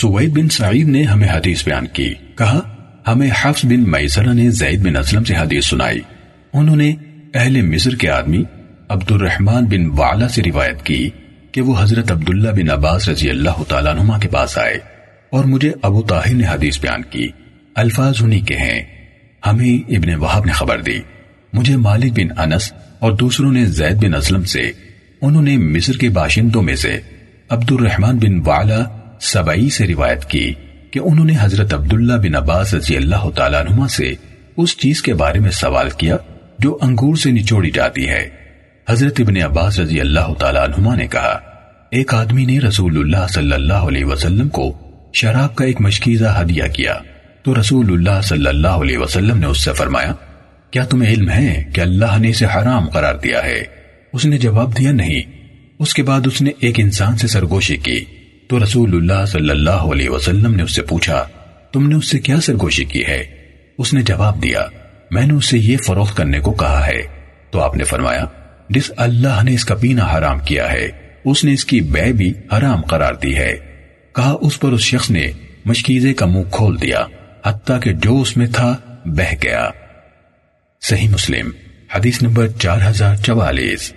سوید بن سعید نے ہمیں حدیث بیان کی۔ کہا، ہمیں حفظ بن میسرہ نے زید بن اسلم سے حدیث سنائی۔ انہوں نے اہل مصر کے آدمی عبد الرحمن بن وعلا سے روایت کی کہ وہ حضرت عبداللہ بن عباس رضی اللہ تعالیٰ عنہ کے پاس آئے اور مجھے ابو طاہر نے حدیث بیان کی۔ الفاظ انہی کے ہیں۔ ہمیں ابن وحب نے خبر دی۔ مجھے مالک بن انس اور دوسروں نے زید بن اسلم سے، انہوں نے مصر کے باشندوں میں سے عبد الرحمن بن وعلا سبعی سے روایت کی کہ انہوں نے حضرت عبداللہ بن عباس رضی اللہ تعالیٰ عنہ سے اس چیز کے بارے میں سوال کیا جو انگور سے نچوڑی جاتی ہے۔ حضرت ابن عباس رضی اللہ تعالیٰ عنہ نے کہا، ایک آدمی نے رسول اللہ صلی اللہ علیہ وسلم کو شراب کا ایک مشکیزہ ہدیہ کیا۔ تو رسول اللہ صلی اللہ علیہ وسلم نے اس سے فرمایا، کیا تمہیں علم ہے کہ اللہ نے اسے حرام قرار دیا ہے؟ اس نے جواب دیا، نہیں۔ اس کے بعد اس نے ایک انسان سے سرگوشی کی۔ تو رسول اللہ صلی اللہ علیہ وسلم نے اس سے پوچھا، تم نے اس سے کیا سرگوشی کی ہے؟ اس نے جواب دیا، میں نے اس سے یہ فروخت کرنے کو کہا ہے۔ تو آپ نے فرمایا، جس اللہ نے اس کا پینا حرام کیا ہے، اس نے اس کی بے بھی حرام قرار دی ہے۔ کہا، اس پر اس شخص نے مشکیزے کا منہ کھول دیا، حتیٰ کہ جو اس میں تھا بہ گیا۔ صحیح مسلم، حدیث نمبر چار ہزار چوالیس۔